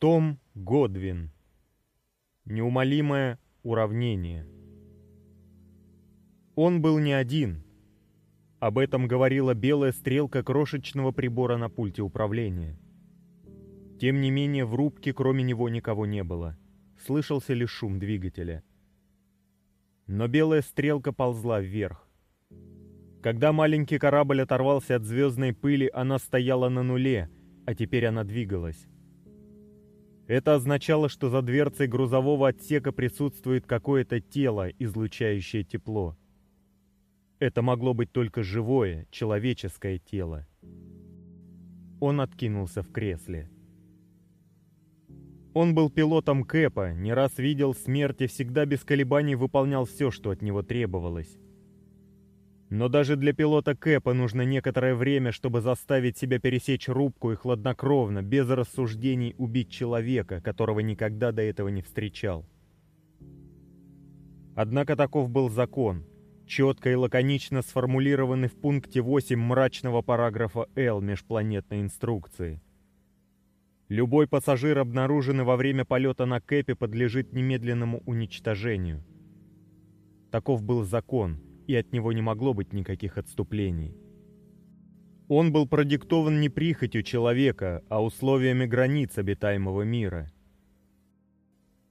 Том Годвин. Неумолимое уравнение. Он был не один. Об этом говорила белая стрелка крошечного прибора на пульте управления. Тем не менее, в рубке кроме него никого не было. Слышался лишь шум двигателя. Но белая стрелка ползла вверх. Когда маленький корабль оторвался от звездной пыли, она стояла на нуле, а теперь она двигалась. Это означало, что за дверцей грузового отсека присутствует какое-то тело, излучающее тепло. Это могло быть только живое, человеческое тело. Он откинулся в кресле. Он был пилотом Кэпа, не раз видел смерть и всегда без колебаний выполнял все, что от него требовалось. Но даже для пилота Кэпа нужно некоторое время, чтобы заставить себя пересечь рубку и хладнокровно, без рассуждений убить человека, которого никогда до этого не встречал. Однако таков был закон, четко и лаконично сформулированный в пункте 8 мрачного параграфа «Л» межпланетной инструкции. Любой пассажир, обнаруженный во время полета на Кэпе, подлежит немедленному уничтожению. Таков был закон — и от него не могло быть никаких отступлений. Он был продиктован не прихотью человека, а условиями границ обитаемого мира.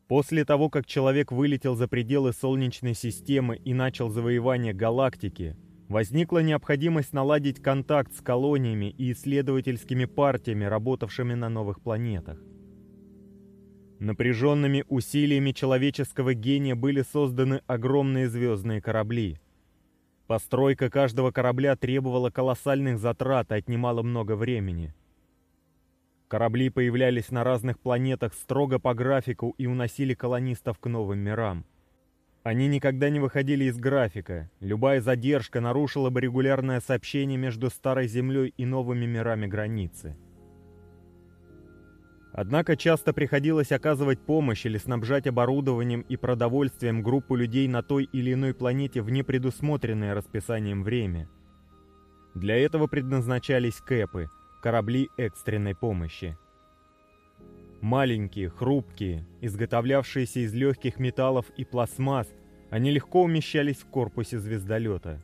После того, как человек вылетел за пределы Солнечной системы и начал завоевание галактики, возникла необходимость наладить контакт с колониями и исследовательскими партиями, работавшими на новых планетах. Напряженными усилиями человеческого гения были созданы огромные звездные корабли – Постройка каждого корабля требовала колоссальных затрат и отнимала много времени. Корабли появлялись на разных планетах строго по графику и уносили колонистов к новым мирам. Они никогда не выходили из графика. Любая задержка нарушила бы регулярное сообщение между Старой Землей и новыми мирами границы. Однако часто приходилось оказывать помощь или снабжать оборудованием и продовольствием группу людей на той или иной планете в непредусмотренное расписанием время. Для этого предназначались кэпы, корабли экстренной помощи. Маленькие, хрупкие, изготовлявшиеся из легких металлов и пластмасс, они легко умещались в корпусе звездолета.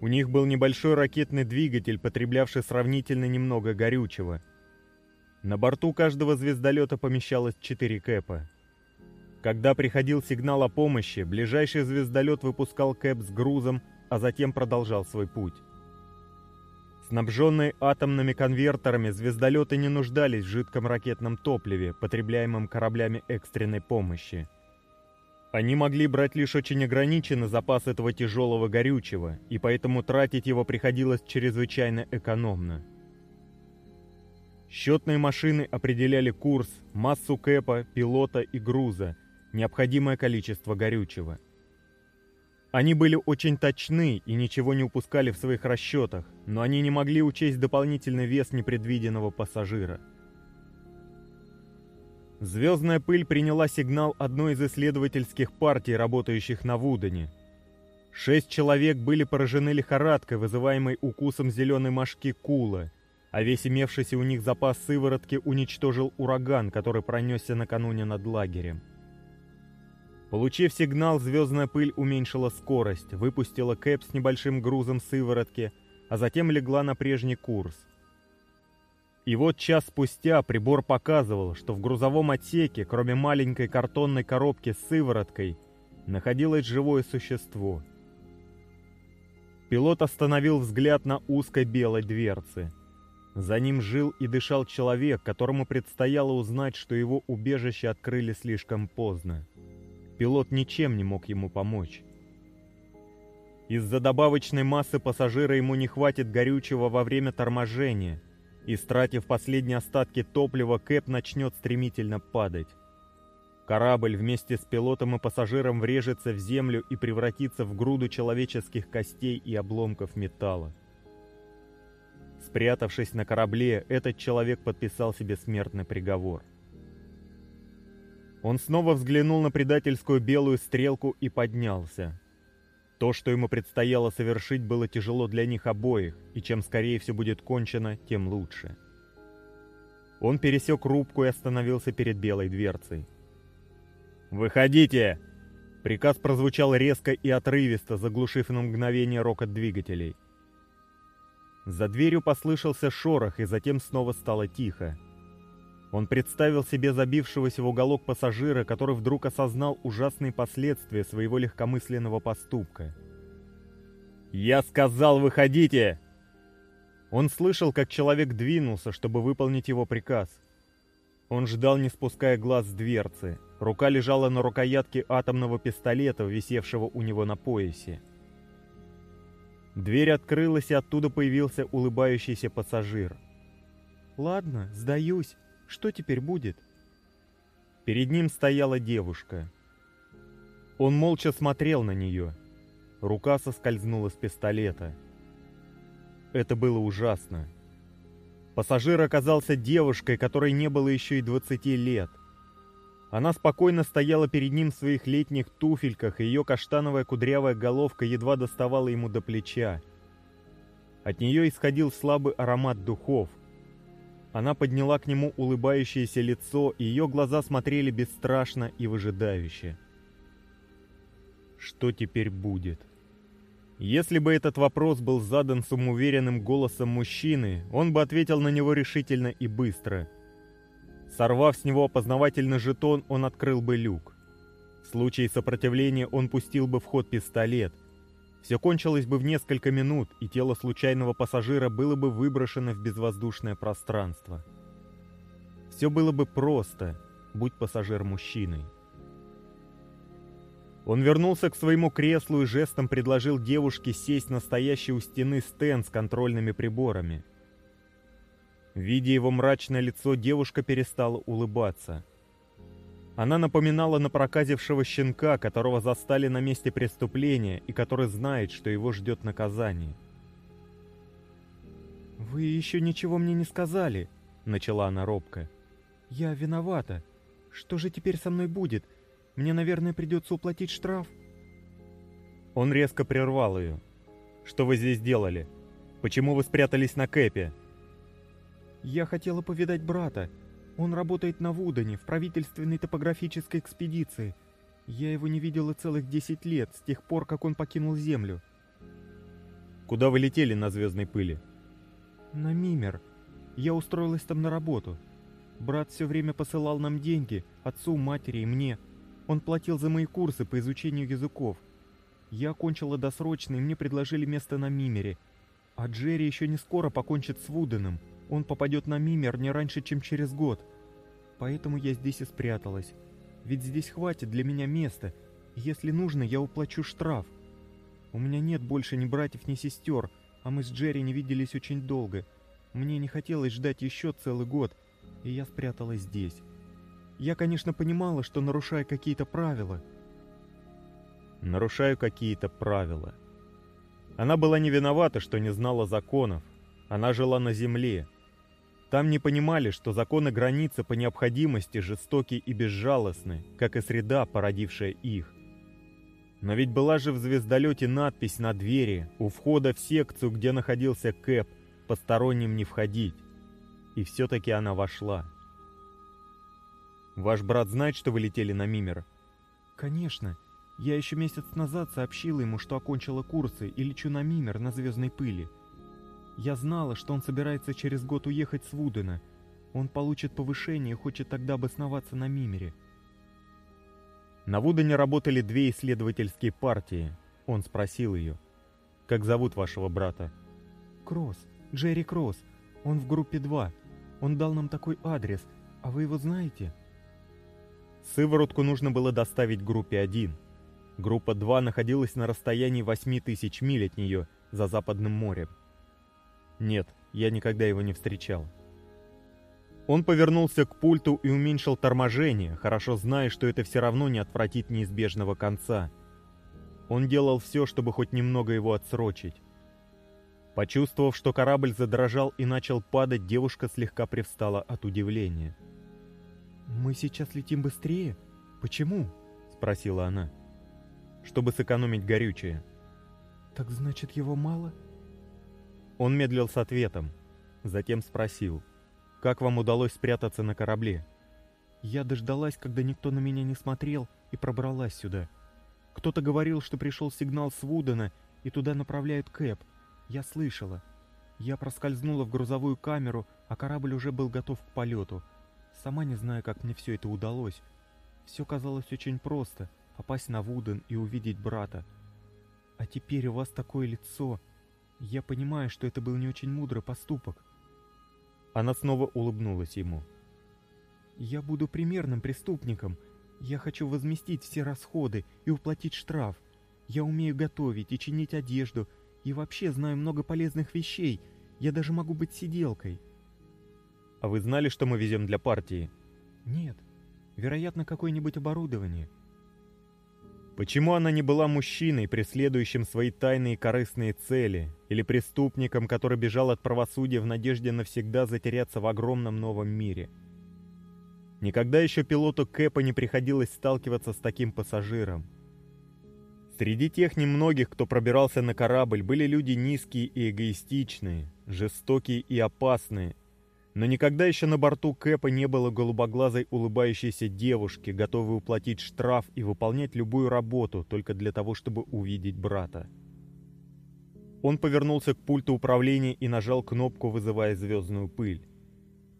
У них был небольшой ракетный двигатель, потреблявший сравнительно немного горючего – на борту каждого звездолета помещалось 4 кэпа. Когда приходил сигнал о помощи, ближайший звездолет выпускал кэп с грузом, а затем продолжал свой путь. Снабженные атомными конвертерами, звездолеты не нуждались в жидком ракетном топливе, потребляемом кораблями экстренной помощи. Они могли брать лишь очень ограниченный запас этого тяжелого горючего, и поэтому тратить его приходилось чрезвычайно экономно. Счетные машины определяли курс, массу кэпа, пилота и груза, необходимое количество горючего. Они были очень точны и ничего не упускали в своих расчетах, но они не могли учесть дополнительный вес непредвиденного пассажира. Звездная пыль приняла сигнал одной из исследовательских партий, работающих на Вудене. Шесть человек были поражены лихорадкой, вызываемой укусом зеленой мошки кула, а весь имевшийся у них запас сыворотки уничтожил ураган, который пронесся накануне над лагерем. Получив сигнал, звездная пыль уменьшила скорость, выпустила Кэп с небольшим грузом сыворотки, а затем легла на прежний курс. И вот час спустя прибор показывал, что в грузовом отсеке, кроме маленькой картонной коробки с сывороткой, находилось живое существо. Пилот остановил взгляд на узкой белой дверце – за ним жил и дышал человек, которому предстояло узнать, что его убежище открыли слишком поздно. Пилот ничем не мог ему помочь. Из-за добавочной массы пассажира ему не хватит горючего во время торможения, и, стратив последние остатки топлива, Кэп начнет стремительно падать. Корабль вместе с пилотом и пассажиром врежется в землю и превратится в груду человеческих костей и обломков металла. Спрятавшись на корабле, этот человек подписал себе смертный приговор. Он снова взглянул на предательскую белую стрелку и поднялся. То, что ему предстояло совершить, было тяжело для них обоих, и чем скорее все будет кончено, тем лучше. Он пересек рубку и остановился перед белой дверцей. «Выходите!» Приказ прозвучал резко и отрывисто, заглушив на мгновение рокот двигателей. За дверью послышался шорох, и затем снова стало тихо. Он представил себе забившегося в уголок пассажира, который вдруг осознал ужасные последствия своего легкомысленного поступка. «Я сказал, выходите!» Он слышал, как человек двинулся, чтобы выполнить его приказ. Он ждал, не спуская глаз с дверцы. Рука лежала на рукоятке атомного пистолета, висевшего у него на поясе. Дверь открылась, и оттуда появился улыбающийся пассажир. «Ладно, сдаюсь. Что теперь будет?» Перед ним стояла девушка. Он молча смотрел на нее. Рука соскользнула с пистолета. Это было ужасно. Пассажир оказался девушкой, которой не было еще и 20 лет. Она спокойно стояла перед ним в своих летних туфельках, и ее каштановая кудрявая головка едва доставала ему до плеча. От нее исходил слабый аромат духов. Она подняла к нему улыбающееся лицо, и ее глаза смотрели бесстрашно и выжидающе. Что теперь будет? Если бы этот вопрос был задан самоуверенным голосом мужчины, он бы ответил на него решительно и быстро. Сорвав с него опознавательный жетон, он открыл бы люк. В случае сопротивления он пустил бы в ход пистолет. Все кончилось бы в несколько минут, и тело случайного пассажира было бы выброшено в безвоздушное пространство. Все было бы просто, будь пассажир мужчиной. Он вернулся к своему креслу и жестом предложил девушке сесть на стоящий у стены стенд с контрольными приборами. Видя его мрачное лицо, девушка перестала улыбаться. Она напоминала напроказившего щенка, которого застали на месте преступления и который знает, что его ждет наказание. «Вы еще ничего мне не сказали», — начала она робко. «Я виновата. Что же теперь со мной будет? Мне, наверное, придется уплатить штраф». Он резко прервал ее. «Что вы здесь делали? Почему вы спрятались на Кэпе?» «Я хотела повидать брата. Он работает на Вудане, в правительственной топографической экспедиции. Я его не видела целых 10 лет, с тех пор, как он покинул Землю». «Куда вы летели на звездной пыли?» «На Мимер. Я устроилась там на работу. Брат все время посылал нам деньги, отцу, матери и мне. Он платил за мои курсы по изучению языков. Я окончила досрочно, и мне предложили место на Мимере. А Джерри еще не скоро покончит с Вуденом. Он попадет на Мимер не раньше, чем через год. Поэтому я здесь и спряталась. Ведь здесь хватит для меня места. Если нужно, я уплачу штраф. У меня нет больше ни братьев, ни сестер, а мы с Джерри не виделись очень долго. Мне не хотелось ждать еще целый год, и я спряталась здесь. Я, конечно, понимала, что нарушаю какие-то правила. Нарушаю какие-то правила. Она была не виновата, что не знала законов. Она жила на земле. Там не понимали, что законы границы по необходимости жестоки и безжалостны, как и среда, породившая их. Но ведь была же в звездолете надпись на двери, у входа в секцию, где находился Кэп, посторонним не входить. И все-таки она вошла. Ваш брат знает, что вы летели на Мимер? Конечно. Я еще месяц назад сообщила ему, что окончила курсы и лечу на Мимер на звездной пыли. Я знала, что он собирается через год уехать с Вудена. Он получит повышение и хочет тогда обосноваться на Мимере. На Вудене работали две исследовательские партии. Он спросил ее. «Как зовут вашего брата?» «Кросс. Джерри Кросс. Он в группе 2. Он дал нам такой адрес. А вы его знаете?» Сыворотку нужно было доставить группе 1. Группа 2 находилась на расстоянии 8000 миль от нее, за Западным морем. Нет, я никогда его не встречал. Он повернулся к пульту и уменьшил торможение, хорошо зная, что это все равно не отвратит неизбежного конца. Он делал все, чтобы хоть немного его отсрочить. Почувствовав, что корабль задрожал и начал падать, девушка слегка привстала от удивления. «Мы сейчас летим быстрее? Почему?» — спросила она. «Чтобы сэкономить горючее». «Так значит, его мало?» Он медлил с ответом, затем спросил. Как вам удалось спрятаться на корабле?» «Я дождалась, когда никто на меня не смотрел, и пробралась сюда. Кто-то говорил, что пришел сигнал с Вудена, и туда направляют Кэп. Я слышала. Я проскользнула в грузовую камеру, а корабль уже был готов к полету. Сама не знаю, как мне все это удалось. Все казалось очень просто — попасть на Вуден и увидеть брата. А теперь у вас такое лицо. Я понимаю, что это был не очень мудрый поступок. Она снова улыбнулась ему. Я буду примерным преступником. Я хочу возместить все расходы и уплатить штраф. Я умею готовить и чинить одежду, и вообще знаю много полезных вещей. Я даже могу быть сиделкой. А вы знали, что мы везем для партии? Нет. Вероятно, какое-нибудь оборудование. Почему она не была мужчиной, преследующим свои тайные корыстные цели, или преступником, который бежал от правосудия в надежде навсегда затеряться в огромном новом мире? Никогда еще пилоту Кэпа не приходилось сталкиваться с таким пассажиром. Среди тех немногих, кто пробирался на корабль, были люди низкие и эгоистичные, жестокие и опасные, но никогда еще на борту Кэпа не было голубоглазой улыбающейся девушки, готовой уплатить штраф и выполнять любую работу только для того, чтобы увидеть брата. Он повернулся к пульту управления и нажал кнопку, вызывая звездную пыль.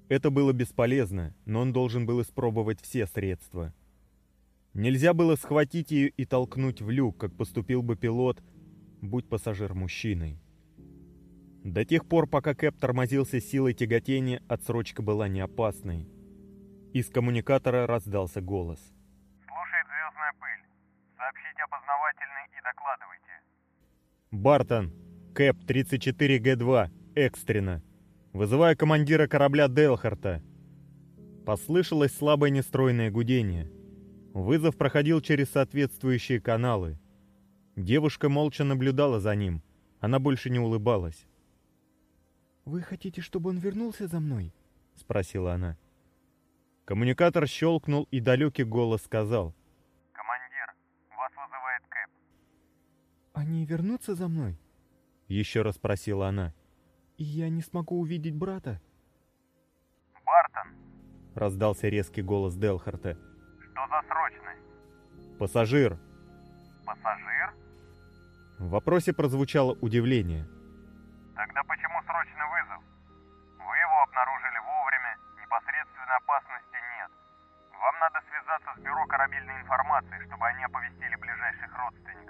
Это было бесполезно, но он должен был испробовать все средства. Нельзя было схватить ее и толкнуть в люк, как поступил бы пилот, будь пассажир мужчиной. До тех пор, пока Кэп тормозился силой тяготения, отсрочка была не опасной. Из коммуникатора раздался голос. «Слушает звездная пыль. Сообщите опознавательный и докладывайте». «Бартон, Кэп 34Г2, экстренно. Вызываю командира корабля Делхарта». Послышалось слабое нестройное гудение. Вызов проходил через соответствующие каналы. Девушка молча наблюдала за ним. Она больше не улыбалась. «Вы хотите, чтобы он вернулся за мной?» — спросила она. Коммуникатор щелкнул, и далекий голос сказал. «Командир, вас вызывает Кэп». «Они вернутся за мной?» — еще раз спросила она. «И я не смогу увидеть брата?» «Бартон!» — раздался резкий голос Делхарта. «Что за срочность?» «Пассажир!» «Пассажир?» В вопросе прозвучало удивление. Тогда почему срочный вызов? Вы его обнаружили вовремя, непосредственной опасности нет. Вам надо связаться с бюро корабельной информации, чтобы они оповестили ближайших родственников.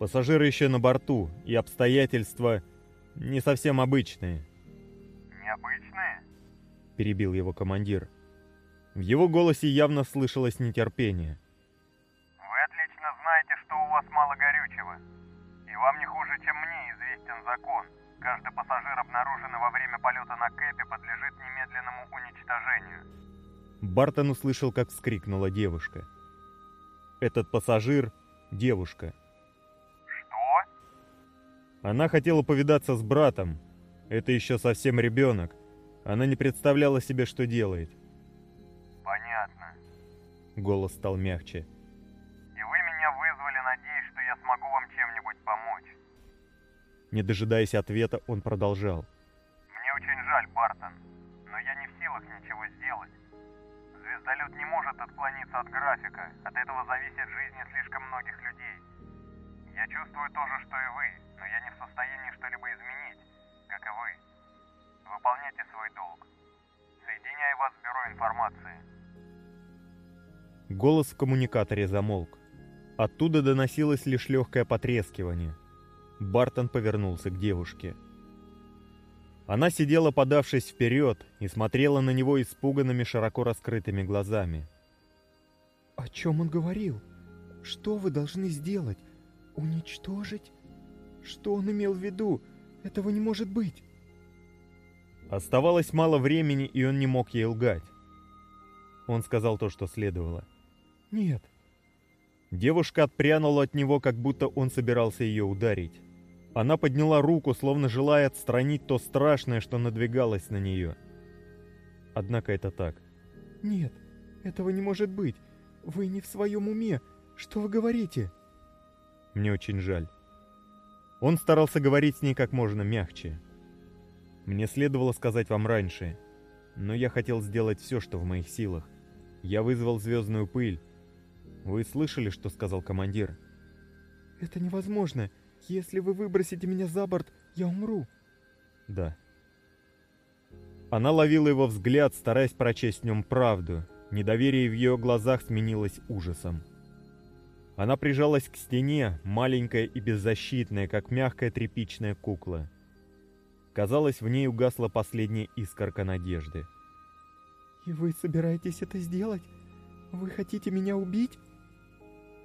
Пассажиры еще на борту, и обстоятельства не совсем обычные. Необычные? Перебил его командир. В его голосе явно слышалось нетерпение. Вы отлично знаете, что у вас мало горючего. И вам не хуже, чем мне известен закон. Каждый пассажир, обнаруженный во время полета на Кэпе, подлежит немедленному уничтожению. Бартон услышал, как вскрикнула девушка. Этот пассажир — девушка. Она хотела повидаться с братом. Это еще совсем ребенок. Она не представляла себе, что делает. Понятно. Голос стал мягче. И вы меня вызвали, надеясь, что я смогу вам чем-нибудь помочь. Не дожидаясь ответа, он продолжал. Мне очень жаль, Бартон, но я не в силах ничего сделать. Звездолет не может отклониться от графика, от этого зависит жизни слишком многих людей. Я чувствую то же, что и вы, но я не в состоянии что-либо изменить, как и вы. Выполняйте свой долг. Соединяю вас с бюро информации. Голос в коммуникаторе замолк. Оттуда доносилось лишь легкое потрескивание. Бартон повернулся к девушке. Она сидела, подавшись вперед, и смотрела на него испуганными, широко раскрытыми глазами. «О чем он говорил? Что вы должны сделать? Уничтожить? Что он имел в виду? Этого не может быть!» Оставалось мало времени, и он не мог ей лгать. Он сказал то, что следовало. «Нет». Девушка отпрянула от него, как будто он собирался ее ударить. Она подняла руку, словно желая отстранить то страшное, что надвигалось на нее. Однако это так. «Нет, этого не может быть. Вы не в своем уме. Что вы говорите?» «Мне очень жаль». Он старался говорить с ней как можно мягче. «Мне следовало сказать вам раньше. но я хотел сделать все, что в моих силах. Я вызвал звездную пыль. Вы слышали, что сказал командир? Это невозможно. Если вы выбросите меня за борт, я умру. Да. Она ловила его взгляд, стараясь прочесть в нем правду. Недоверие в ее глазах сменилось ужасом. Она прижалась к стене, маленькая и беззащитная, как мягкая тряпичная кукла. Казалось, в ней угасла последняя искорка надежды. «И вы собираетесь это сделать? Вы хотите меня убить?»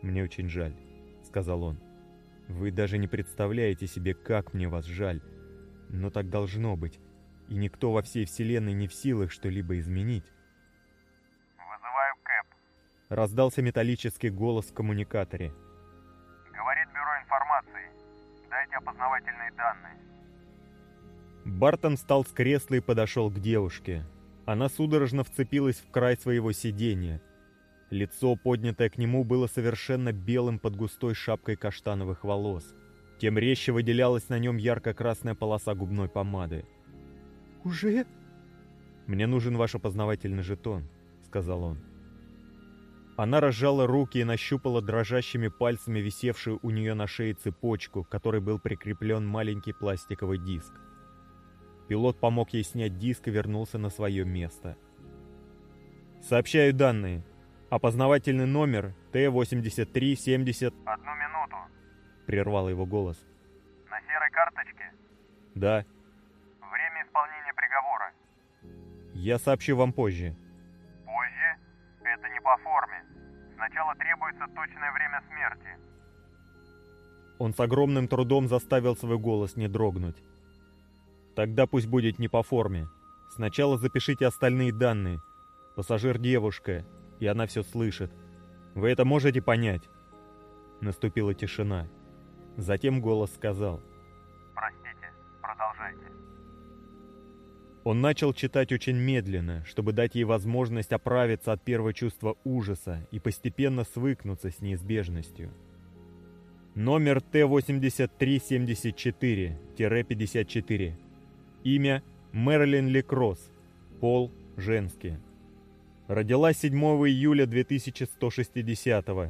«Мне очень жаль», — сказал он. «Вы даже не представляете себе, как мне вас жаль. Но так должно быть, и никто во всей вселенной не в силах что-либо изменить». Раздался металлический голос в коммуникаторе. «Говорит Бюро информации. Дайте опознавательные данные». Бартон встал с кресла и подошел к девушке. Она судорожно вцепилась в край своего сиденья. Лицо, поднятое к нему, было совершенно белым под густой шапкой каштановых волос. Тем резче выделялась на нем ярко-красная полоса губной помады. «Уже?» «Мне нужен ваш опознавательный жетон», — сказал он. Она разжала руки и нащупала дрожащими пальцами висевшую у нее на шее цепочку, к которой был прикреплен маленький пластиковый диск. Пилот помог ей снять диск и вернулся на свое место. «Сообщаю данные. Опознавательный номер Т-8370...» «Одну минуту», — прервал его голос. «На серой карточке?» «Да. «Время исполнения приговора?» Я сообщу вам позже». «Позже? По форме. Сначала требуется точное время смерти». Он с огромным трудом заставил свой голос не дрогнуть. Тогда пусть будет не по форме. Сначала запишите остальные данные. Пассажир девушка, и она все слышит. Вы это можете понять?» Наступила тишина. Затем голос сказал. Он начал читать очень медленно, чтобы дать ей возможность оправиться от первого чувства ужаса и постепенно свыкнуться с неизбежностью. Номер Т-8374-54. Имя Мэрилин Лекросс. Пол женский. Родилась 7 июля 2160 -го.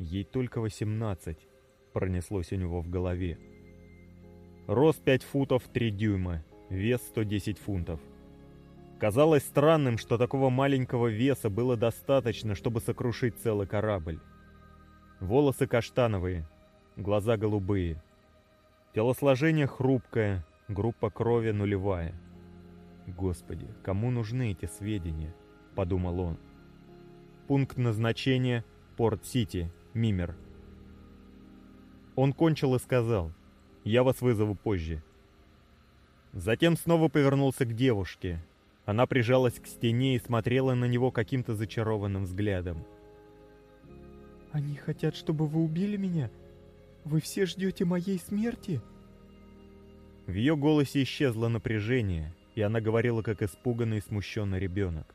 Ей только 18, пронеслось у него в голове. Рост 5 футов 3 дюйма, вес 110 фунтов. Казалось странным, что такого маленького веса было достаточно, чтобы сокрушить целый корабль. Волосы каштановые, глаза голубые. Телосложение хрупкое, Группа крови нулевая. Господи, кому нужны эти сведения? Подумал он. Пункт назначения – Порт-Сити, Мимер. Он кончил и сказал, «Я вас вызову позже». Затем снова повернулся к девушке. Она прижалась к стене и смотрела на него каким-то зачарованным взглядом. «Они хотят, чтобы вы убили меня? Вы все ждете моей смерти?» В ее голосе исчезло напряжение, и она говорила, как испуганный и смущенный ребенок.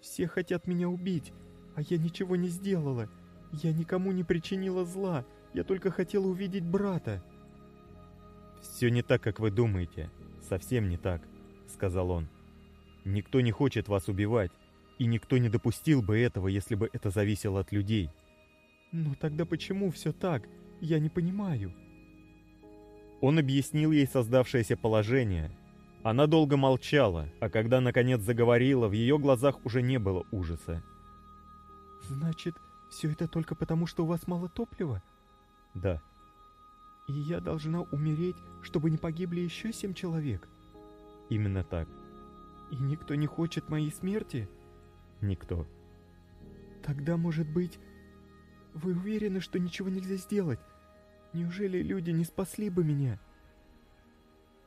«Все хотят меня убить, а я ничего не сделала. Я никому не причинила зла, я только хотела увидеть брата». «Все не так, как вы думаете. Совсем не так», — сказал он. «Никто не хочет вас убивать, и никто не допустил бы этого, если бы это зависело от людей». «Но тогда почему все так? Я не понимаю». Он объяснил ей создавшееся положение. Она долго молчала, а когда наконец заговорила, в ее глазах уже не было ужаса. «Значит, все это только потому, что у вас мало топлива?» «Да». «И я должна умереть, чтобы не погибли еще семь человек?» «Именно так». «И никто не хочет моей смерти?» «Никто». «Тогда, может быть, вы уверены, что ничего нельзя сделать? Неужели люди не спасли бы меня?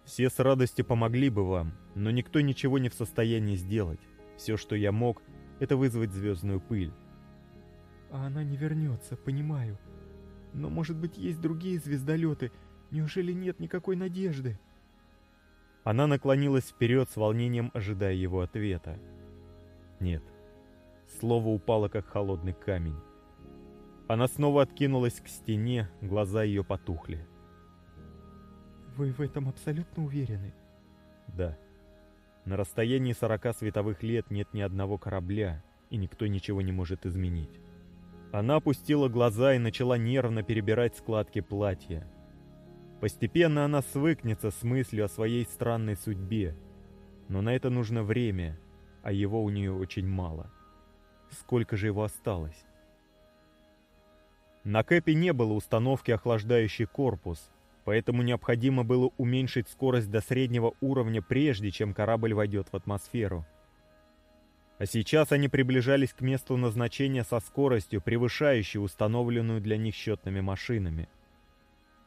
Все с радостью помогли бы вам, но никто ничего не в состоянии сделать. Все, что я мог, это вызвать звездную пыль. А она не вернется, понимаю. Но, может быть, есть другие звездолеты. Неужели нет никакой надежды? Она наклонилась вперед с волнением, ожидая его ответа. Нет. Слово упало, как холодный камень. Она снова откинулась к стене, глаза ее потухли. «Вы в этом абсолютно уверены?» «Да». На расстоянии 40 световых лет нет ни одного корабля, и никто ничего не может изменить. Она опустила глаза и начала нервно перебирать складки платья. Постепенно она свыкнется с мыслью о своей странной судьбе, но на это нужно время, а его у нее очень мало. Сколько же его осталось? На Кэпе не было установки охлаждающий корпус, поэтому необходимо было уменьшить скорость до среднего уровня, прежде чем корабль войдет в атмосферу. А сейчас они приближались к месту назначения со скоростью, превышающей установленную для них счетными машинами.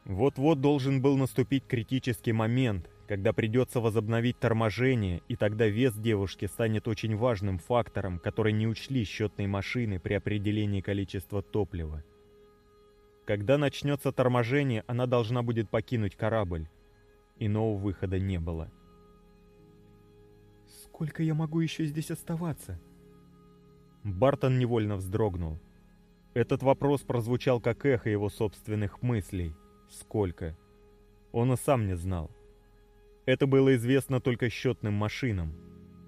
Вот-вот должен был наступить критический момент, когда придется возобновить торможение, и тогда вес девушки станет очень важным фактором, который не учли счетные машины при определении количества топлива. Когда начнется торможение, она должна будет покинуть корабль. Иного выхода не было. «Сколько я могу еще здесь оставаться?» Бартон невольно вздрогнул. Этот вопрос прозвучал как эхо его собственных мыслей. Сколько? Он и сам не знал. Это было известно только счетным машинам.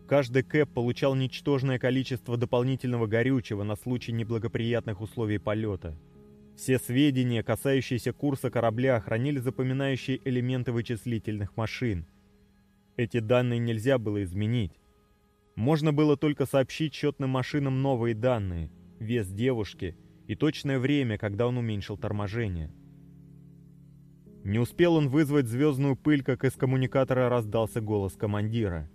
Каждый кэп получал ничтожное количество дополнительного горючего на случай неблагоприятных условий полета. Все сведения, касающиеся курса корабля, хранили запоминающие элементы вычислительных машин. Эти данные нельзя было изменить. Можно было только сообщить счетным машинам новые данные, вес девушки и точное время, когда он уменьшил торможение. Не успел он вызвать звездную пыль, как из коммуникатора раздался голос командира.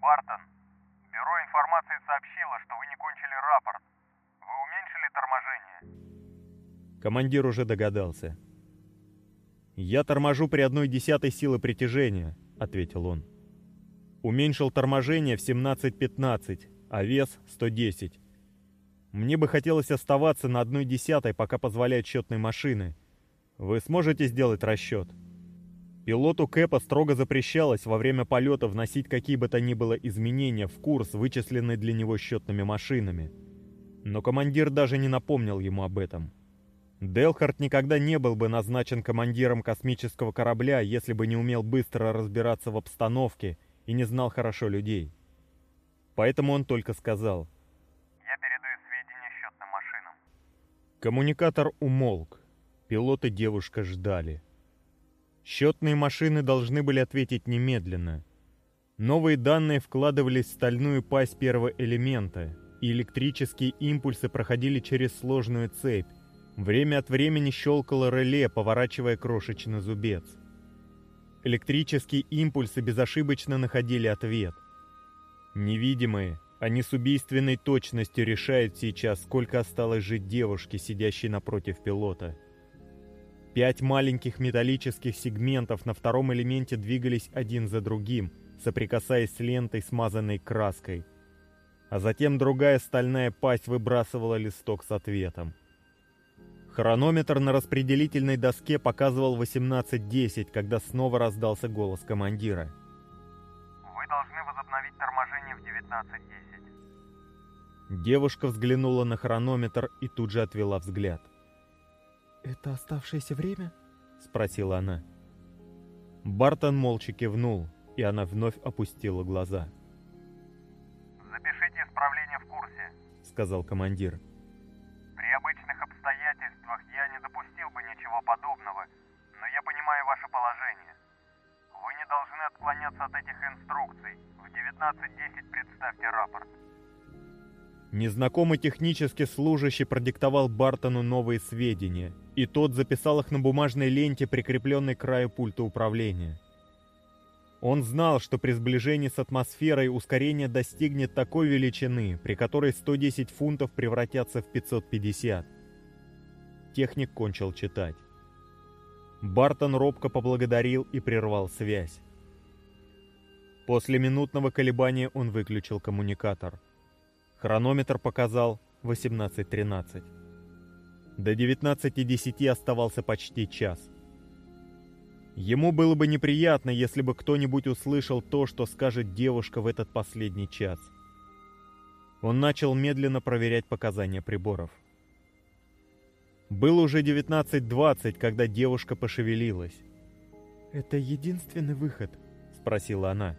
«Бартон, Бюро информации сообщило, что вы не кончили рапорт. Вы уменьшили торможение?» Командир уже догадался. «Я торможу при одной десятой силы притяжения», — ответил он. «Уменьшил торможение в 17-15, а вес — 110. Мне бы хотелось оставаться на одной десятой, пока позволяют счетные машины, вы сможете сделать расчет? Пилоту Кэпа строго запрещалось во время полета вносить какие бы то ни было изменения в курс, вычисленный для него счетными машинами. Но командир даже не напомнил ему об этом. Делхард никогда не был бы назначен командиром космического корабля, если бы не умел быстро разбираться в обстановке и не знал хорошо людей. Поэтому он только сказал. «Я передаю сведения счетным машинам». Коммуникатор умолк. Пилот и девушка ждали. Счетные машины должны были ответить немедленно. Новые данные вкладывались в стальную пасть первого элемента, и электрические импульсы проходили через сложную цепь. Время от времени щелкало реле, поворачивая крошечный зубец. Электрические импульсы безошибочно находили ответ. Невидимые, они с убийственной точностью решают сейчас, сколько осталось жить девушке, сидящей напротив пилота. Пять маленьких металлических сегментов на втором элементе двигались один за другим, соприкасаясь с лентой, смазанной краской. А затем другая стальная пасть выбрасывала листок с ответом. Хронометр на распределительной доске показывал 18.10, когда снова раздался голос командира. «Вы должны возобновить торможение в 19.10». Девушка взглянула на хронометр и тут же отвела взгляд. «Это оставшееся время?» — спросила она. Бартон молча кивнул, и она вновь опустила глаза. «Запишите исправление в курсе», — сказал командир. «При отклоняться от этих инструкций. В 19.10 представьте рапорт». Незнакомый технический служащий продиктовал Бартону новые сведения, и тот записал их на бумажной ленте, прикрепленной к краю пульта управления. Он знал, что при сближении с атмосферой ускорение достигнет такой величины, при которой 110 фунтов превратятся в 550. Техник кончил читать. Бартон робко поблагодарил и прервал связь. После минутного колебания он выключил коммуникатор. Хронометр показал 18.13. До 19.10 оставался почти час. Ему было бы неприятно, если бы кто-нибудь услышал то, что скажет девушка в этот последний час. Он начал медленно проверять показания приборов. Было уже 19.20, когда девушка пошевелилась. «Это единственный выход?» — спросила она.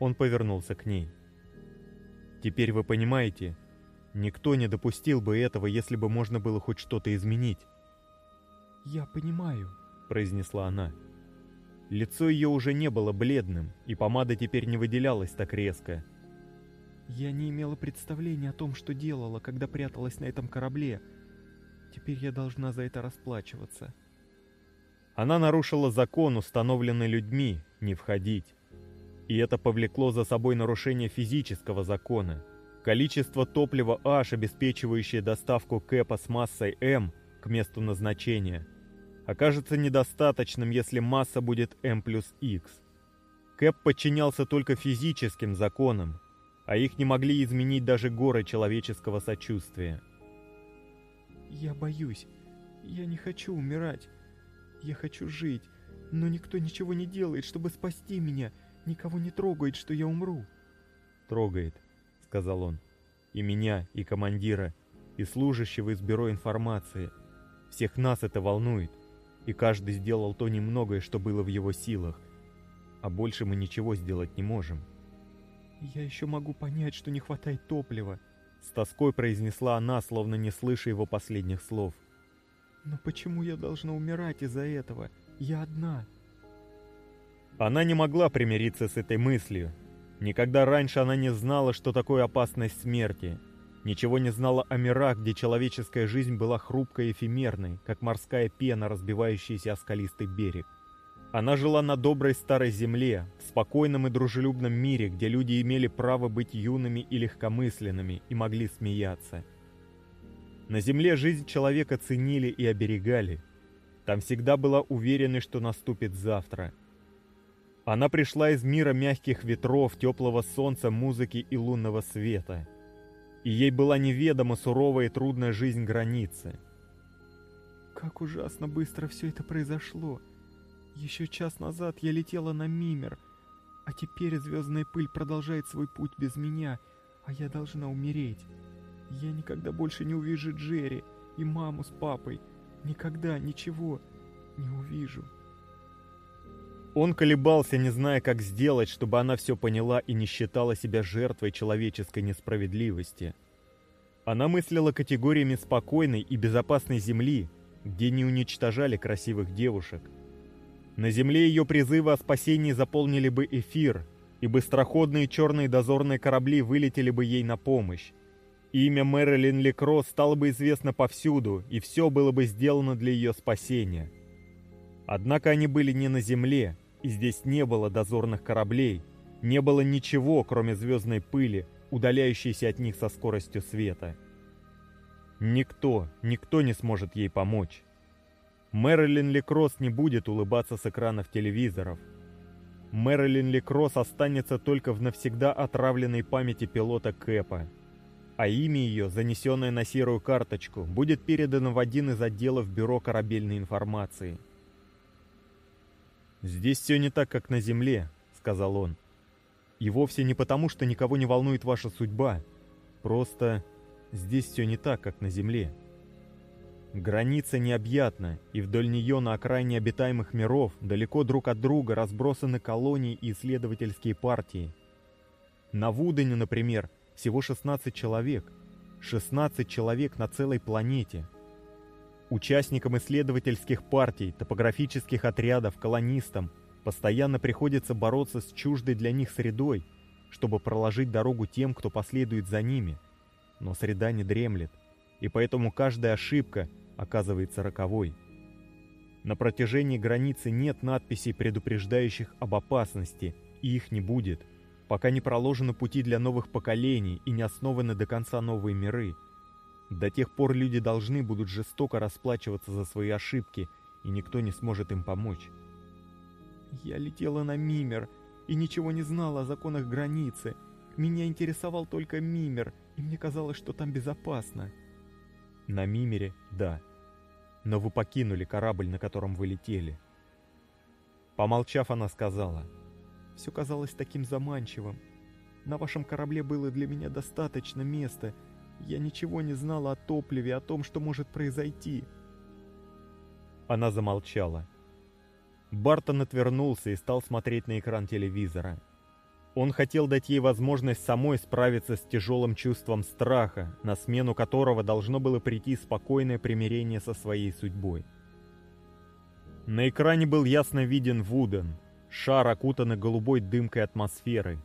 Он повернулся к ней. «Теперь вы понимаете, никто не допустил бы этого, если бы можно было хоть что-то изменить». «Я понимаю», — произнесла она. Лицо ее уже не было бледным, и помада теперь не выделялась так резко. «Я не имела представления о том, что делала, когда пряталась на этом корабле. Теперь я должна за это расплачиваться». Она нарушила закон, установленный людьми, не входить. И это повлекло за собой нарушение физического закона. Количество топлива H, обеспечивающее доставку Кэпа с массой M к месту назначения – окажется недостаточным, если масса будет m плюс x. Кэп подчинялся только физическим законам, а их не могли изменить даже горы человеческого сочувствия. «Я боюсь. Я не хочу умирать. Я хочу жить, но никто ничего не делает, чтобы спасти меня. Никого не трогает, что я умру». «Трогает», — сказал он. «И меня, и командира, и служащего из бюро информации. Всех нас это волнует и каждый сделал то немногое, что было в его силах, а больше мы ничего сделать не можем. «Я еще могу понять, что не хватает топлива», — с тоской произнесла она, словно не слыша его последних слов. «Но почему я должна умирать из-за этого? Я одна». Она не могла примириться с этой мыслью. Никогда раньше она не знала, что такое опасность смерти — Ничего не знала о мирах, где человеческая жизнь была хрупкой и эфемерной, как морская пена, разбивающаяся о скалистый берег. Она жила на доброй старой земле, в спокойном и дружелюбном мире, где люди имели право быть юными и легкомысленными и могли смеяться. На земле жизнь человека ценили и оберегали. Там всегда была уверенность, что наступит завтра. Она пришла из мира мягких ветров, теплого солнца, музыки и лунного света – и ей была неведома суровая и трудная жизнь границы. Как ужасно быстро все это произошло. Еще час назад я летела на Мимер, а теперь звездная пыль продолжает свой путь без меня, а я должна умереть. Я никогда больше не увижу Джерри и маму с папой. Никогда ничего не увижу. Он колебался, не зная, как сделать, чтобы она все поняла и не считала себя жертвой человеческой несправедливости. Она мыслила категориями спокойной и безопасной земли, где не уничтожали красивых девушек. На земле ее призывы о спасении заполнили бы эфир, и быстроходные черные дозорные корабли вылетели бы ей на помощь. Имя Мэрилин Лекро стало бы известно повсюду, и все было бы сделано для ее спасения. Однако они были не на земле, и здесь не было дозорных кораблей, не было ничего, кроме звездной пыли, удаляющейся от них со скоростью света. Никто, никто не сможет ей помочь. Мэрилин Лекросс не будет улыбаться с экранов телевизоров. Мэрилин Лекросс останется только в навсегда отравленной памяти пилота Кэпа. А имя ее, занесенное на серую карточку, будет передано в один из отделов Бюро корабельной информации – «Здесь все не так, как на Земле», — сказал он. «И вовсе не потому, что никого не волнует ваша судьба. Просто здесь все не так, как на Земле. Граница необъятна, и вдоль нее на окраине обитаемых миров, далеко друг от друга, разбросаны колонии и исследовательские партии. На Вудене, например, всего 16 человек. 16 человек на целой планете — Участникам исследовательских партий, топографических отрядов, колонистам постоянно приходится бороться с чуждой для них средой, чтобы проложить дорогу тем, кто последует за ними. Но среда не дремлет, и поэтому каждая ошибка оказывается роковой. На протяжении границы нет надписей, предупреждающих об опасности, и их не будет, пока не проложены пути для новых поколений и не основаны до конца новые миры – до тех пор люди должны будут жестоко расплачиваться за свои ошибки, и никто не сможет им помочь. Я летела на Мимер и ничего не знала о законах границы. Меня интересовал только Мимер, и мне казалось, что там безопасно. На Мимере — да. Но вы покинули корабль, на котором вы летели. Помолчав, она сказала. Все казалось таким заманчивым. На вашем корабле было для меня достаточно места — я ничего не знала о топливе, о том, что может произойти. Она замолчала. Бартон отвернулся и стал смотреть на экран телевизора. Он хотел дать ей возможность самой справиться с тяжелым чувством страха, на смену которого должно было прийти спокойное примирение со своей судьбой. На экране был ясно виден Вуден, шар, окутанный голубой дымкой атмосферы.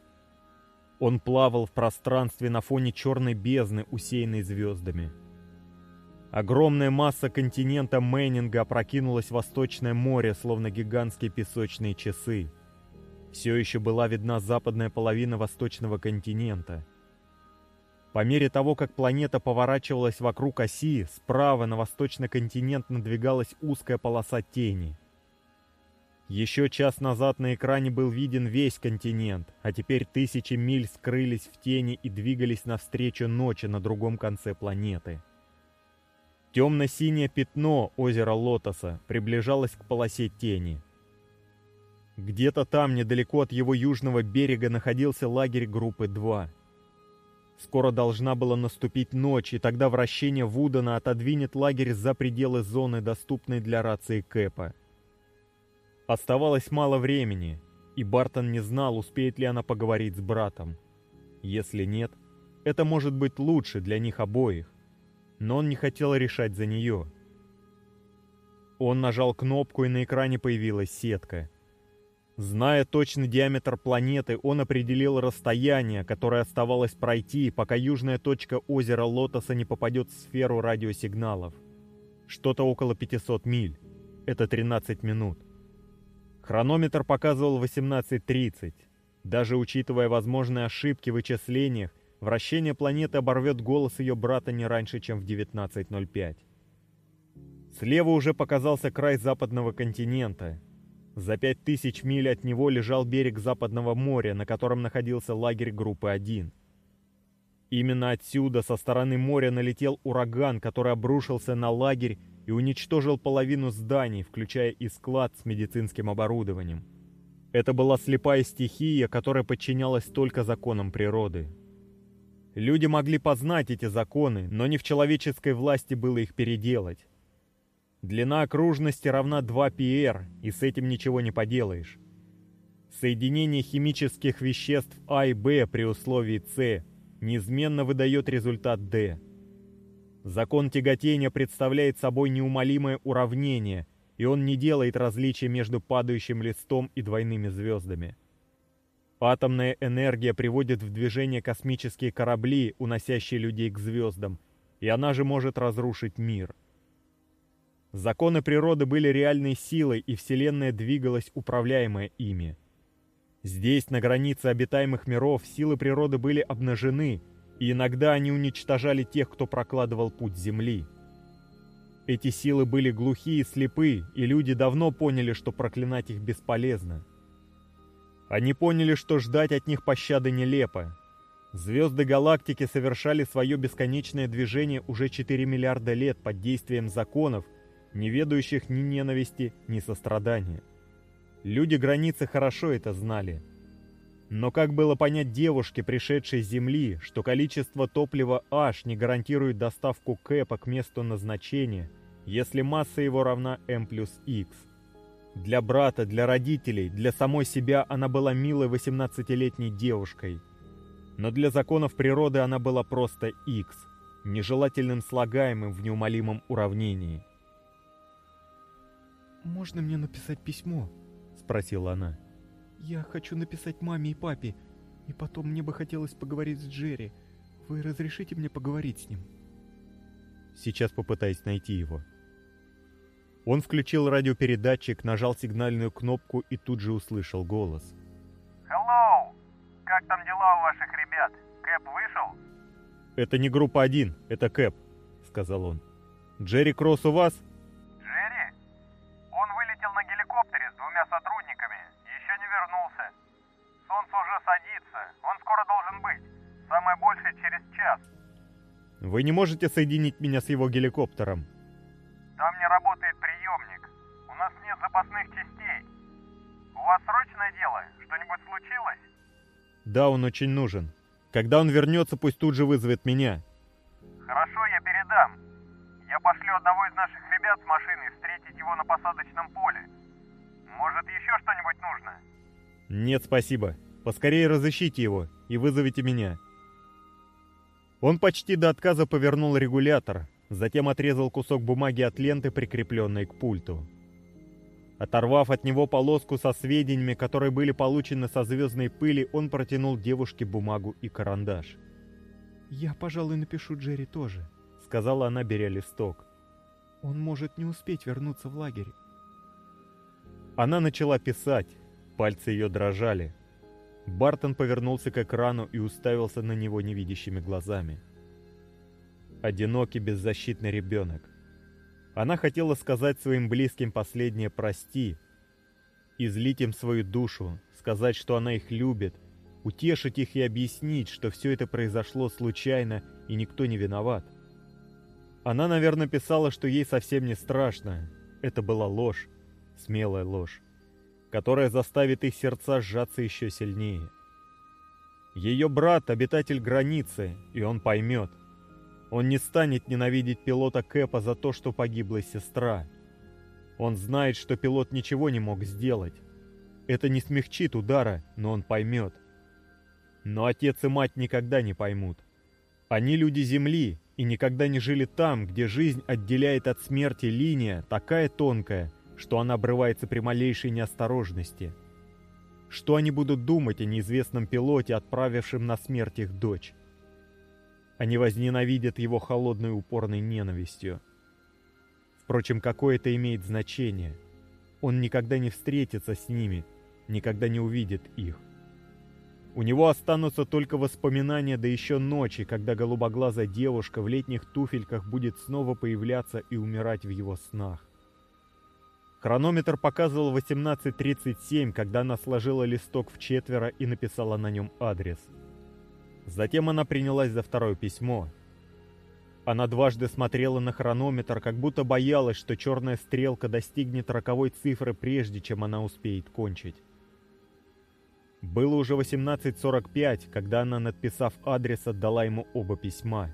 Он плавал в пространстве на фоне черной бездны, усеянной звездами. Огромная масса континента Мейнинга опрокинулась в Восточное море, словно гигантские песочные часы. Все еще была видна западная половина Восточного континента. По мере того, как планета поворачивалась вокруг оси, справа на Восточный континент надвигалась узкая полоса тени. Еще час назад на экране был виден весь континент, а теперь тысячи миль скрылись в тени и двигались навстречу ночи на другом конце планеты. Темно-синее пятно озера Лотоса приближалось к полосе тени. Где-то там, недалеко от его южного берега, находился лагерь группы 2. Скоро должна была наступить ночь, и тогда вращение Вудена отодвинет лагерь за пределы зоны, доступной для рации Кэпа. Оставалось мало времени, и Бартон не знал, успеет ли она поговорить с братом. Если нет, это может быть лучше для них обоих, но он не хотел решать за нее. Он нажал кнопку, и на экране появилась сетка — Зная точный диаметр планеты, он определил расстояние, которое оставалось пройти, пока южная точка озера Лотоса не попадет в сферу радиосигналов. Что-то около 500 миль. Это 13 минут. Хронометр показывал 18.30. Даже учитывая возможные ошибки в вычислениях, вращение планеты оборвет голос ее брата не раньше, чем в 19.05. Слева уже показался край западного континента, за пять тысяч миль от него лежал берег Западного моря, на котором находился лагерь группы 1. Именно отсюда, со стороны моря, налетел ураган, который обрушился на лагерь и уничтожил половину зданий, включая и склад с медицинским оборудованием. Это была слепая стихия, которая подчинялась только законам природы. Люди могли познать эти законы, но не в человеческой власти было их переделать. Длина окружности равна 2πr, и с этим ничего не поделаешь. Соединение химических веществ А и Б при условии С неизменно выдает результат D. Закон тяготения представляет собой неумолимое уравнение, и он не делает различия между падающим листом и двойными звездами. Атомная энергия приводит в движение космические корабли, уносящие людей к звездам, и она же может разрушить мир. Законы природы были реальной силой, и Вселенная двигалась, управляемая ими. Здесь, на границе обитаемых миров, силы природы были обнажены, и иногда они уничтожали тех, кто прокладывал путь Земли. Эти силы были глухи и слепы, и люди давно поняли, что проклинать их бесполезно. Они поняли, что ждать от них пощады нелепо. Звезды галактики совершали свое бесконечное движение уже 4 миллиарда лет под действием законов, не ведающих ни ненависти, ни сострадания. Люди границы хорошо это знали. Но как было понять девушке, пришедшей с Земли, что количество топлива H не гарантирует доставку Кэпа к месту назначения, если масса его равна M плюс X? Для брата, для родителей, для самой себя она была милой 18-летней девушкой. Но для законов природы она была просто X, нежелательным слагаемым в неумолимом уравнении. «Можно мне написать письмо?» — спросила она. «Я хочу написать маме и папе, и потом мне бы хотелось поговорить с Джерри. Вы разрешите мне поговорить с ним?» Сейчас попытаюсь найти его. Он включил радиопередатчик, нажал сигнальную кнопку и тут же услышал голос. «Hello! Как там дела у ваших ребят? Кэп вышел?» «Это не группа 1, это Кэп», — сказал он. «Джерри Кросс у вас?» Вы не можете соединить меня с его геликоптером? Там не работает приемник. У нас нет запасных частей. У вас срочное дело? Что-нибудь случилось? Да, он очень нужен. Когда он вернется, пусть тут же вызовет меня. Хорошо, я передам. Я пошлю одного из наших ребят с машиной встретить его на посадочном поле. Может, еще что-нибудь нужно? Нет, спасибо. Поскорее разыщите его и вызовите меня. Он почти до отказа повернул регулятор, затем отрезал кусок бумаги от ленты, прикрепленной к пульту. Оторвав от него полоску со сведениями, которые были получены со звездной пыли, он протянул девушке бумагу и карандаш. «Я, пожалуй, напишу Джерри тоже», — сказала она, беря листок. «Он может не успеть вернуться в лагерь». Она начала писать, пальцы ее дрожали. Бартон повернулся к экрану и уставился на него невидящими глазами. Одинокий беззащитный ребенок. Она хотела сказать своим близким последнее «прости», излить им свою душу, сказать, что она их любит, утешить их и объяснить, что все это произошло случайно и никто не виноват. Она, наверное, писала, что ей совсем не страшно. Это была ложь, смелая ложь, которая заставит их сердца сжаться еще сильнее. Ее брат — обитатель границы, и он поймет — он не станет ненавидеть пилота Кэпа за то, что погибла сестра. Он знает, что пилот ничего не мог сделать. Это не смягчит удара, но он поймет. Но отец и мать никогда не поймут. Они люди Земли и никогда не жили там, где жизнь отделяет от смерти линия такая тонкая, что она обрывается при малейшей неосторожности. Что они будут думать о неизвестном пилоте, отправившем на смерть их дочь? Они возненавидят его холодной упорной ненавистью. Впрочем, какое это имеет значение? Он никогда не встретится с ними, никогда не увидит их. У него останутся только воспоминания до еще ночи, когда голубоглазая девушка в летних туфельках будет снова появляться и умирать в его снах. Хронометр показывал 18.37, когда она сложила листок в четверо и написала на нем адрес – Затем она принялась за второе письмо. Она дважды смотрела на хронометр, как будто боялась, что черная стрелка достигнет роковой цифры, прежде чем она успеет кончить. Было уже 18.45, когда она, надписав адрес, отдала ему оба письма.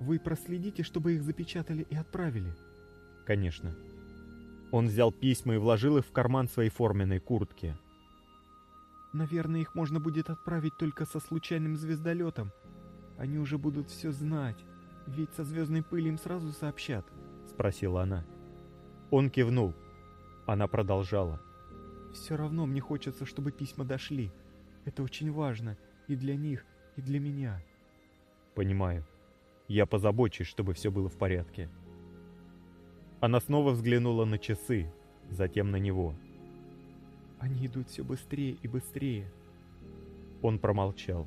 «Вы проследите, чтобы их запечатали и отправили?» «Конечно». Он взял письма и вложил их в карман своей форменной куртки. Наверное, их можно будет отправить только со случайным звездолетом. Они уже будут все знать. Ведь со звездной пылью им сразу сообщат. Спросила она. Он кивнул. Она продолжала. Все равно мне хочется, чтобы письма дошли. Это очень важно. И для них, и для меня. Понимаю. Я позабочусь, чтобы все было в порядке. Она снова взглянула на часы, затем на него. Они идут все быстрее и быстрее. Он промолчал.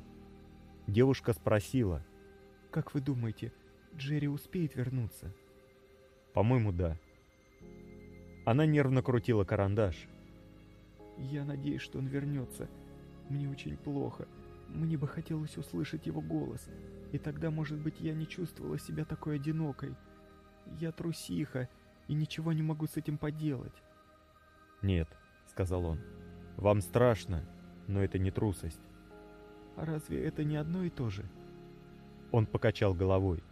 Девушка спросила. «Как вы думаете, Джерри успеет вернуться?» «По-моему, да». Она нервно крутила карандаш. «Я надеюсь, что он вернется. Мне очень плохо. Мне бы хотелось услышать его голос. И тогда, может быть, я не чувствовала себя такой одинокой. Я трусиха и ничего не могу с этим поделать». «Нет, сказал он. «Вам страшно, но это не трусость». «А разве это не одно и то же?» Он покачал головой.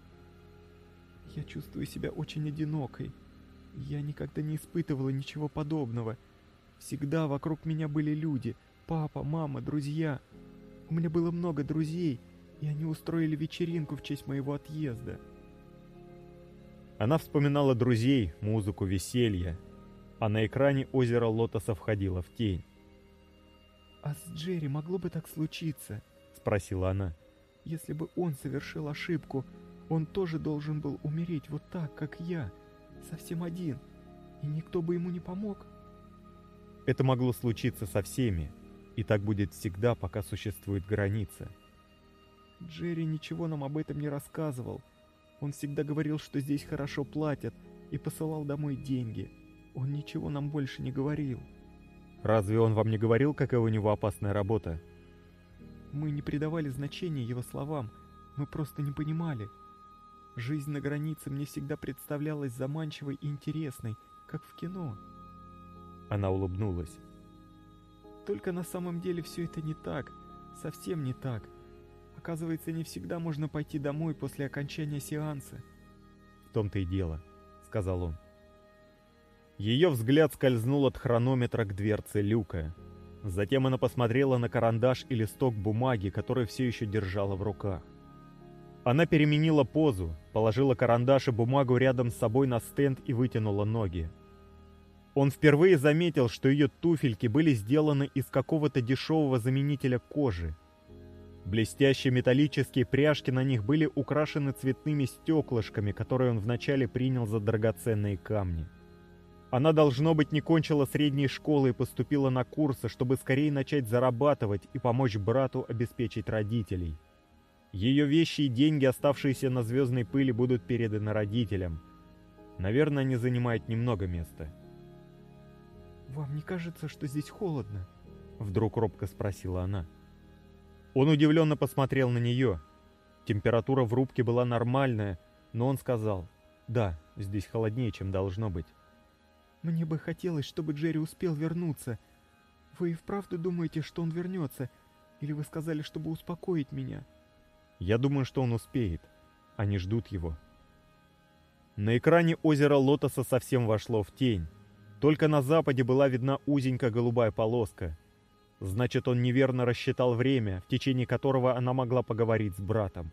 «Я чувствую себя очень одинокой. Я никогда не испытывала ничего подобного. Всегда вокруг меня были люди. Папа, мама, друзья. У меня было много друзей, и они устроили вечеринку в честь моего отъезда». Она вспоминала друзей, музыку, веселье, а на экране озеро Лотоса входило в тень. «А с Джерри могло бы так случиться?» — спросила она. «Если бы он совершил ошибку, он тоже должен был умереть вот так, как я, совсем один, и никто бы ему не помог?» Это могло случиться со всеми, и так будет всегда, пока существует граница. Джерри ничего нам об этом не рассказывал. Он всегда говорил, что здесь хорошо платят, и посылал домой деньги — он ничего нам больше не говорил. Разве он вам не говорил, какая у него опасная работа? Мы не придавали значения его словам, мы просто не понимали. Жизнь на границе мне всегда представлялась заманчивой и интересной, как в кино. Она улыбнулась. Только на самом деле все это не так, совсем не так. Оказывается, не всегда можно пойти домой после окончания сеанса. В том-то и дело, сказал он. Ее взгляд скользнул от хронометра к дверце люка. Затем она посмотрела на карандаш и листок бумаги, который все еще держала в руках. Она переменила позу, положила карандаш и бумагу рядом с собой на стенд и вытянула ноги. Он впервые заметил, что ее туфельки были сделаны из какого-то дешевого заменителя кожи. Блестящие металлические пряжки на них были украшены цветными стеклышками, которые он вначале принял за драгоценные камни. Она, должно быть, не кончила средней школы и поступила на курсы, чтобы скорее начать зарабатывать и помочь брату обеспечить родителей. Ее вещи и деньги, оставшиеся на звездной пыли, будут переданы родителям. Наверное, они занимают немного места. «Вам не кажется, что здесь холодно?» Вдруг робко спросила она. Он удивленно посмотрел на нее. Температура в рубке была нормальная, но он сказал, «Да, здесь холоднее, чем должно быть». «Мне бы хотелось, чтобы Джерри успел вернуться. Вы и вправду думаете, что он вернется? Или вы сказали, чтобы успокоить меня?» «Я думаю, что он успеет. Они ждут его». На экране озеро Лотоса совсем вошло в тень. Только на западе была видна узенькая голубая полоска. Значит, он неверно рассчитал время, в течение которого она могла поговорить с братом.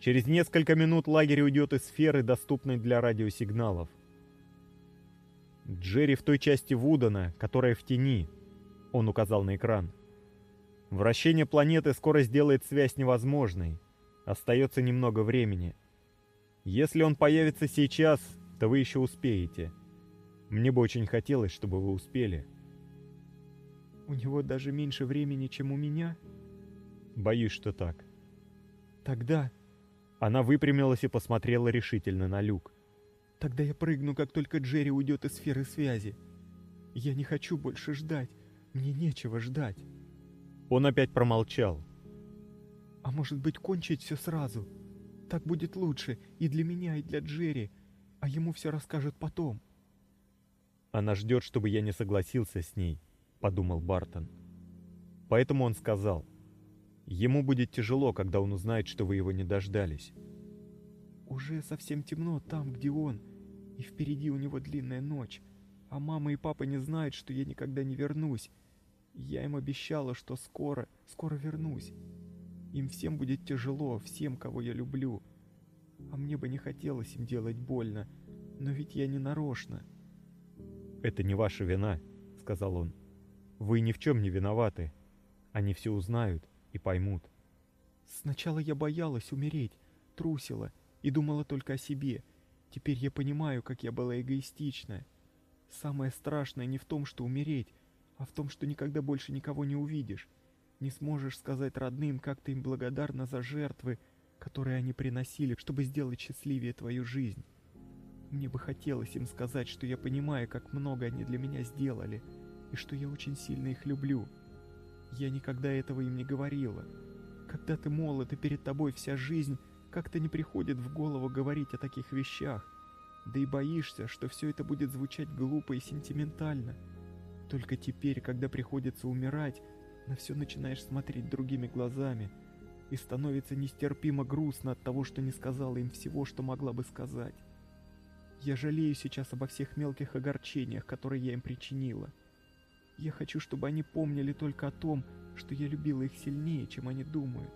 Через несколько минут лагерь уйдет из сферы, доступной для радиосигналов. Джерри в той части Вудана, которая в тени, он указал на экран. Вращение планеты скоро сделает связь невозможной. Остается немного времени. Если он появится сейчас, то вы еще успеете. Мне бы очень хотелось, чтобы вы успели. У него даже меньше времени, чем у меня? Боюсь, что так. Тогда... Она выпрямилась и посмотрела решительно на люк. Тогда я прыгну, как только Джерри уйдет из сферы связи. Я не хочу больше ждать. Мне нечего ждать. Он опять промолчал. А может быть, кончить все сразу? Так будет лучше и для меня, и для Джерри. А ему все расскажут потом. Она ждет, чтобы я не согласился с ней, подумал Бартон. Поэтому он сказал, ему будет тяжело, когда он узнает, что вы его не дождались. Уже совсем темно там, где он, и впереди у него длинная ночь, а мама и папа не знают, что я никогда не вернусь. Я им обещала, что скоро, скоро вернусь. Им всем будет тяжело, всем, кого я люблю. А мне бы не хотелось им делать больно, но ведь я не нарочно. «Это не ваша вина», — сказал он. «Вы ни в чем не виноваты. Они все узнают и поймут». «Сначала я боялась умереть, трусила и думала только о себе. Теперь я понимаю, как я была эгоистична. Самое страшное не в том, что умереть, а в том, что никогда больше никого не увидишь. Не сможешь сказать родным, как ты им благодарна за жертвы, которые они приносили, чтобы сделать счастливее твою жизнь». Мне бы хотелось им сказать, что я понимаю, как много они для меня сделали, и что я очень сильно их люблю. Я никогда этого им не говорила. Когда ты молод и перед тобой вся жизнь, как-то не приходит в голову говорить о таких вещах. Да и боишься, что все это будет звучать глупо и сентиментально. Только теперь, когда приходится умирать, на все начинаешь смотреть другими глазами, и становится нестерпимо грустно от того, что не сказала им всего, что могла бы сказать. Я жалею сейчас обо всех мелких огорчениях, которые я им причинила. Я хочу, чтобы они помнили только о том, что я любила их сильнее, чем они думают.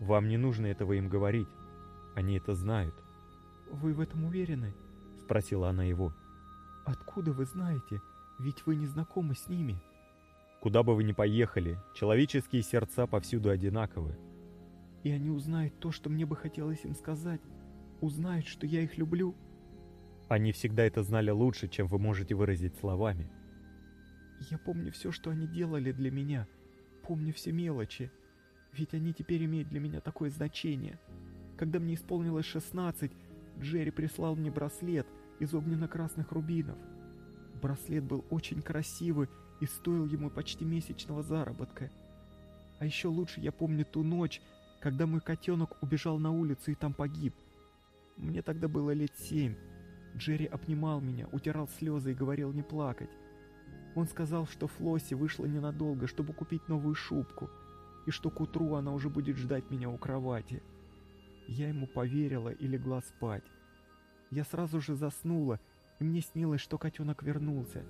Вам не нужно этого им говорить. Они это знают. Вы в этом уверены? Спросила она его. Откуда вы знаете? Ведь вы не знакомы с ними. Куда бы вы ни поехали, человеческие сердца повсюду одинаковы. И они узнают то, что мне бы хотелось им сказать, узнают, что я их люблю. Они всегда это знали лучше, чем вы можете выразить словами. Я помню все, что они делали для меня. Помню все мелочи. Ведь они теперь имеют для меня такое значение. Когда мне исполнилось 16, Джерри прислал мне браслет из огненно-красных рубинов. Браслет был очень красивый и стоил ему почти месячного заработка. А еще лучше я помню ту ночь, когда мой котенок убежал на улицу и там погиб. Мне тогда было лет семь. Джерри обнимал меня, утирал слезы и говорил не плакать. Он сказал, что Флосси вышла ненадолго, чтобы купить новую шубку, и что к утру она уже будет ждать меня у кровати. Я ему поверила и легла спать. Я сразу же заснула, и мне снилось, что котенок вернулся,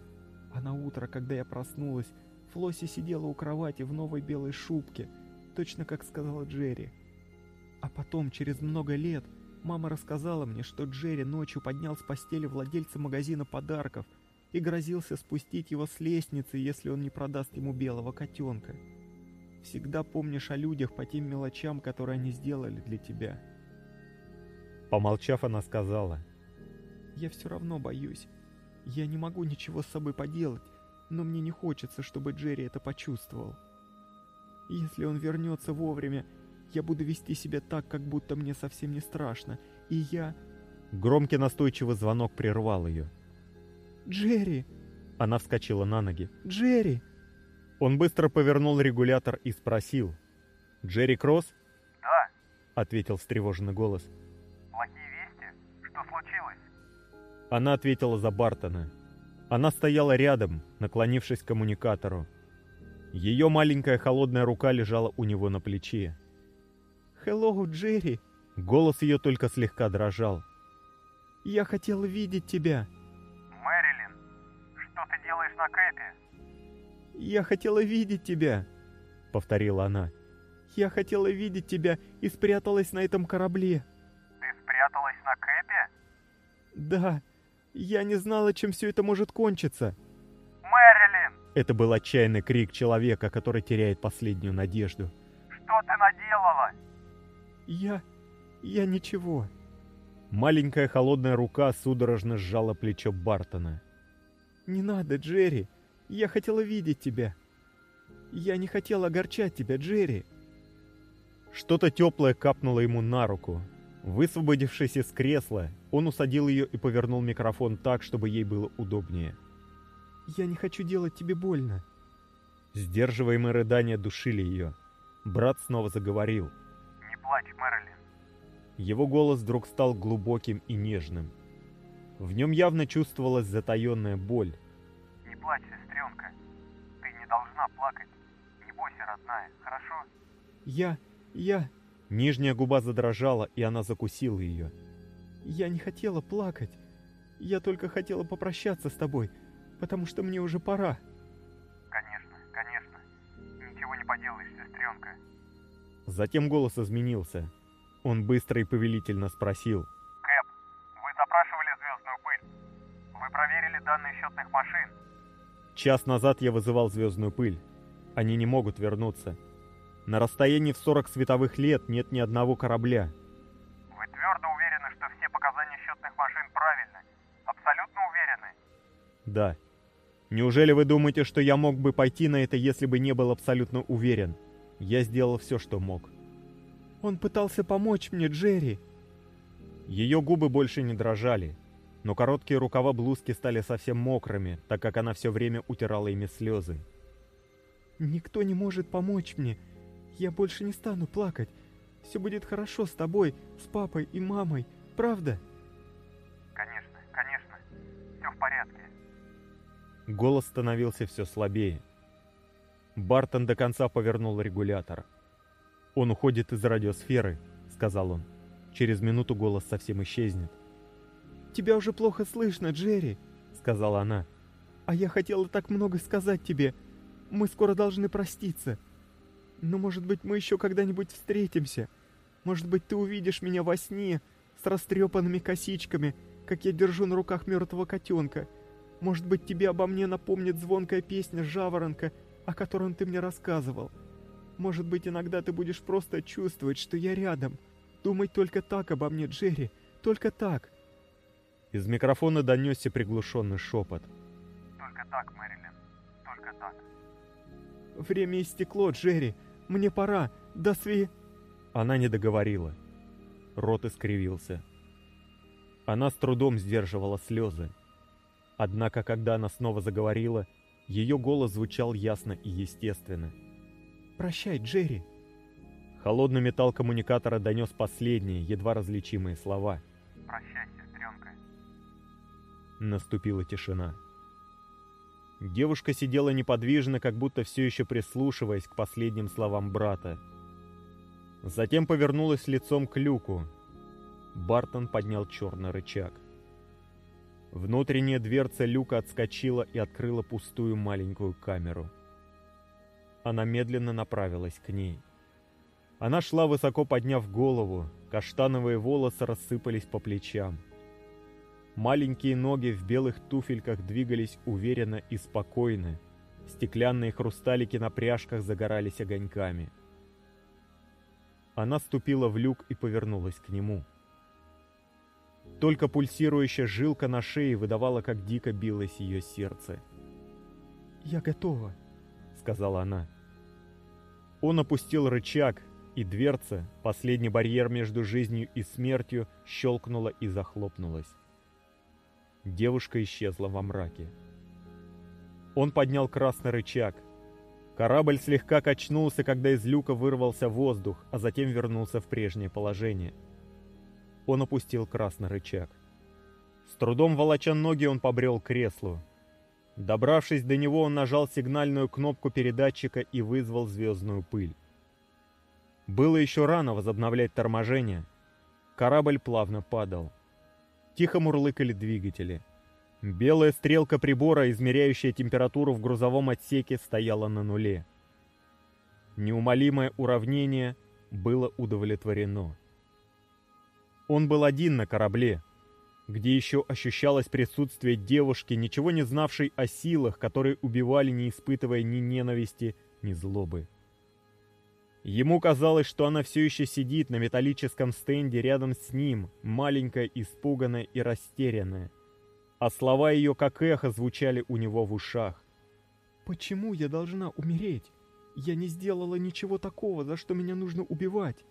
А на утро, когда я проснулась, Флосси сидела у кровати в новой белой шубке, точно как сказала Джерри. А потом, через много лет, мама рассказала мне, что Джерри ночью поднял с постели владельца магазина подарков и грозился спустить его с лестницы, если он не продаст ему белого котенка. Всегда помнишь о людях по тем мелочам, которые они сделали для тебя. Помолчав, она сказала. Я все равно боюсь. Я не могу ничего с собой поделать, но мне не хочется, чтобы Джерри это почувствовал. Если он вернется вовремя, я буду вести себя так, как будто мне совсем не страшно, и я... Громкий настойчивый звонок прервал ее. «Джерри!» Она вскочила на ноги. «Джерри!» Он быстро повернул регулятор и спросил. «Джерри Кросс?» «Да», — ответил встревоженный голос. «Плохие вести? Что случилось?» Она ответила за Бартона. Она стояла рядом, наклонившись к коммуникатору. Ее маленькая холодная рука лежала у него на плече. «Хеллоу, Джерри!» Голос ее только слегка дрожал. «Я хотела видеть тебя!» «Мэрилин, что ты делаешь на Кэпе?» «Я хотела видеть тебя!» — повторила она. «Я хотела видеть тебя и спряталась на этом корабле!» «Ты спряталась на Кэпе?» «Да, я не знала, чем все это может кончиться!» «Мэрилин!» Это был отчаянный крик человека, который теряет последнюю надежду. «Что ты наделала?» «Я... я ничего». Маленькая холодная рука судорожно сжала плечо Бартона. «Не надо, Джерри. Я хотела видеть тебя. Я не хотела огорчать тебя, Джерри». Что-то теплое капнуло ему на руку. Высвободившись из кресла, он усадил ее и повернул микрофон так, чтобы ей было удобнее. «Я не хочу делать тебе больно». Сдерживаемые рыдания душили ее. Брат снова заговорил. «Не плачь, Мэрилин. Его голос вдруг стал глубоким и нежным. В нем явно чувствовалась затаенная боль. Не плачь, сестренка. Ты не должна плакать. Не бойся, родная, хорошо?» «Я... я...» Нижняя губа задрожала, и она закусила ее. «Я не хотела плакать. Я только хотела попрощаться с тобой, потому что мне уже пора». «Конечно, конечно. Ничего не поделаешь, сестренка». Затем голос изменился. Он быстро и повелительно спросил. Данные счетных машин?» Час назад я вызывал звездную пыль. Они не могут вернуться. На расстоянии в 40 световых лет нет ни одного корабля. Вы твердо уверены, что все показания счетных машин правильны? Абсолютно уверены? Да. Неужели вы думаете, что я мог бы пойти на это, если бы не был абсолютно уверен? Я сделал все, что мог. Он пытался помочь мне, Джерри. Ее губы больше не дрожали, но короткие рукава блузки стали совсем мокрыми, так как она все время утирала ими слезы. «Никто не может помочь мне. Я больше не стану плакать. Все будет хорошо с тобой, с папой и мамой. Правда?» «Конечно, конечно. Все в порядке». Голос становился все слабее. Бартон до конца повернул регулятор. «Он уходит из радиосферы», — сказал он. «Через минуту голос совсем исчезнет». «Тебя уже плохо слышно, Джерри», — сказала она. «А я хотела так много сказать тебе. Мы скоро должны проститься. Но, может быть, мы еще когда-нибудь встретимся. Может быть, ты увидишь меня во сне с растрепанными косичками, как я держу на руках мертвого котенка. Может быть, тебе обо мне напомнит звонкая песня «Жаворонка», о котором ты мне рассказывал. Может быть, иногда ты будешь просто чувствовать, что я рядом. Думать только так обо мне, Джерри, только так». Из микрофона донесся приглушенный шепот. «Только так, Мэрилин, только так». «Время истекло, Джерри. Мне пора. До сви...» Она не договорила. Рот искривился. Она с трудом сдерживала слезы. Однако, когда она снова заговорила, ее голос звучал ясно и естественно. «Прощай, Джерри!» Холодный металл коммуникатора донес последние, едва различимые слова. «Прощай, сестренка». Наступила тишина. Девушка сидела неподвижно, как будто все еще прислушиваясь к последним словам брата. Затем повернулась лицом к люку. Бартон поднял черный рычаг. Внутренняя дверца люка отскочила и открыла пустую маленькую камеру. Она медленно направилась к ней. Она шла высоко подняв голову, каштановые волосы рассыпались по плечам. Маленькие ноги в белых туфельках двигались уверенно и спокойно. Стеклянные хрусталики на пряжках загорались огоньками. Она ступила в люк и повернулась к нему. Только пульсирующая жилка на шее выдавала, как дико билось ее сердце. «Я готова», — сказала она. Он опустил рычаг, и дверца, последний барьер между жизнью и смертью, щелкнула и захлопнулась. Девушка исчезла во мраке. Он поднял красный рычаг. Корабль слегка качнулся, когда из люка вырвался воздух, а затем вернулся в прежнее положение. Он опустил красный рычаг. С трудом волоча ноги, он побрел к креслу. Добравшись до него, он нажал сигнальную кнопку передатчика и вызвал звездную пыль. Было еще рано возобновлять торможение. Корабль плавно падал. Тихо мурлыкали двигатели. Белая стрелка прибора, измеряющая температуру в грузовом отсеке, стояла на нуле. Неумолимое уравнение было удовлетворено. Он был один на корабле, где еще ощущалось присутствие девушки, ничего не знавшей о силах, которые убивали, не испытывая ни ненависти, ни злобы. Ему казалось, что она все еще сидит на металлическом стенде рядом с ним, маленькая, испуганная и растерянная. А слова ее как эхо звучали у него в ушах. «Почему я должна умереть? Я не сделала ничего такого, за что меня нужно убивать.